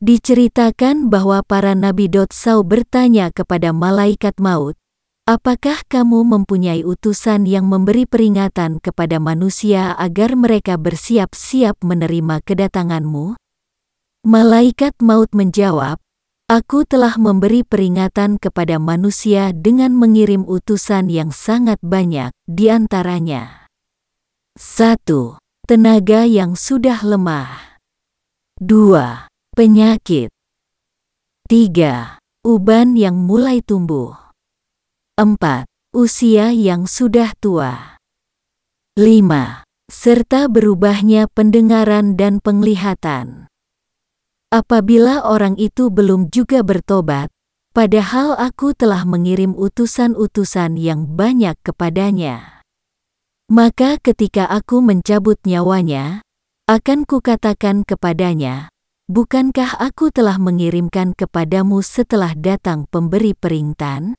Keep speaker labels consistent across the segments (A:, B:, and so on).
A: Diceritakan bahwa para nabi Dotsau bertanya kepada malaikat maut, Apakah kamu mempunyai utusan yang memberi peringatan kepada manusia agar mereka bersiap-siap menerima kedatanganmu? Malaikat maut menjawab, Aku telah memberi peringatan kepada manusia dengan mengirim utusan yang sangat banyak di antaranya. 1. Tenaga yang sudah lemah. 2. Penyakit. 3. Uban yang mulai tumbuh. 4. Usia yang sudah tua. 5. Serta berubahnya pendengaran dan penglihatan. Apabila orang itu belum juga bertobat, padahal aku telah mengirim utusan-utusan yang banyak kepadanya. Maka ketika aku mencabut nyawanya, akan kukatakan kepadanya, Bukankah aku telah mengirimkan kepadamu setelah datang pemberi peringatan?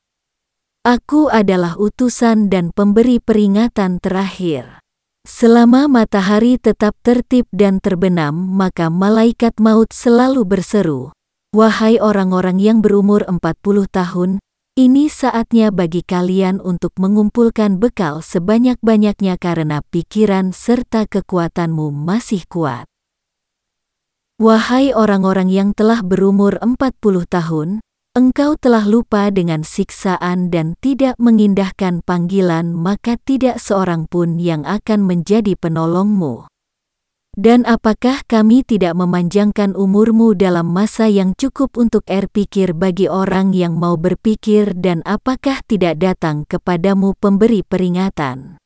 A: Aku adalah utusan dan pemberi peringatan terakhir. Selama matahari tetap tertib dan terbenam, maka malaikat maut selalu berseru, Wahai orang-orang yang berumur 40 tahun, ini saatnya bagi kalian untuk mengumpulkan bekal sebanyak-banyaknya karena pikiran serta kekuatanmu masih kuat. Wahai orang-orang yang telah berumur 40 tahun, Engkau telah lupa dengan siksaan dan tidak mengindahkan panggilan, maka tidak seorang pun yang akan menjadi penolongmu. Dan apakah kami tidak memanjangkan umurmu dalam masa yang cukup untuk pikir bagi orang yang mau berpikir dan apakah tidak datang kepadamu pemberi peringatan?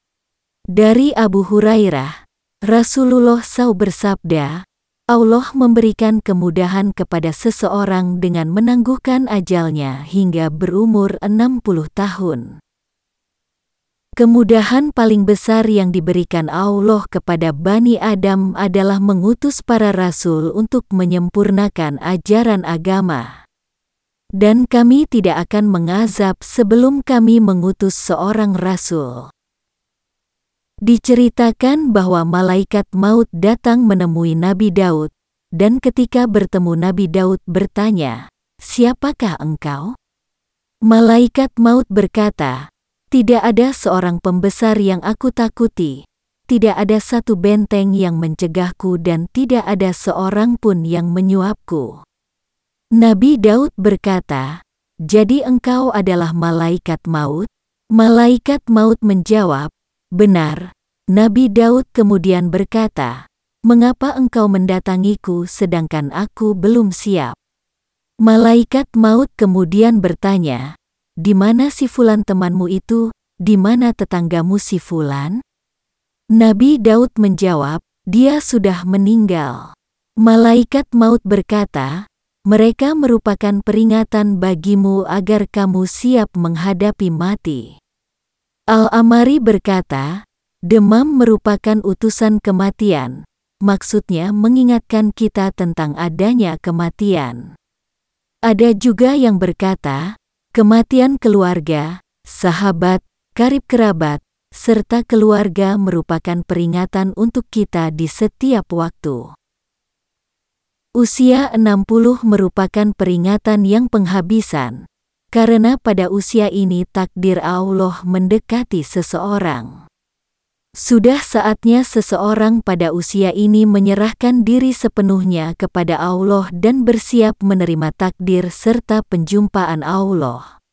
A: Dari Abu Hurairah, Rasulullah SAW bersabda, Allah memberikan kemudahan kepada seseorang dengan menangguhkan ajalnya hingga berumur 60 tahun. Kemudahan paling besar yang diberikan Allah kepada Bani Adam adalah mengutus para rasul untuk menyempurnakan ajaran agama. Dan kami tidak akan mengazab sebelum kami mengutus seorang rasul. Diceritakan bahwa malaikat maut datang menemui Nabi Daud, dan ketika bertemu Nabi Daud bertanya, Siapakah engkau? Malaikat maut berkata, Tidak ada seorang pembesar yang aku takuti, tidak ada satu benteng yang mencegahku dan tidak ada seorang pun yang menyuapku. Nabi Daud berkata, Jadi engkau adalah malaikat maut? Malaikat maut menjawab, Benar, Nabi Daud kemudian berkata, Mengapa engkau mendatangiku sedangkan aku belum siap? Malaikat maut kemudian bertanya, Di mana si Fulan temanmu itu? Di mana tetanggamu si Fulan? Nabi Daud menjawab, Dia sudah meninggal. Malaikat maut berkata, mereka merupakan peringatan bagimu agar kamu siap menghadapi mati. Al-Amari berkata, demam merupakan utusan kematian, maksudnya mengingatkan kita tentang adanya kematian. Ada juga yang berkata, kematian keluarga, sahabat, karib kerabat, serta keluarga merupakan peringatan untuk kita di setiap waktu. Usia 60 merupakan peringatan yang penghabisan, karena pada usia ini takdir Allah mendekati seseorang. Sudah saatnya seseorang pada usia ini menyerahkan diri sepenuhnya kepada Allah dan bersiap menerima takdir serta penjumpaan Allah.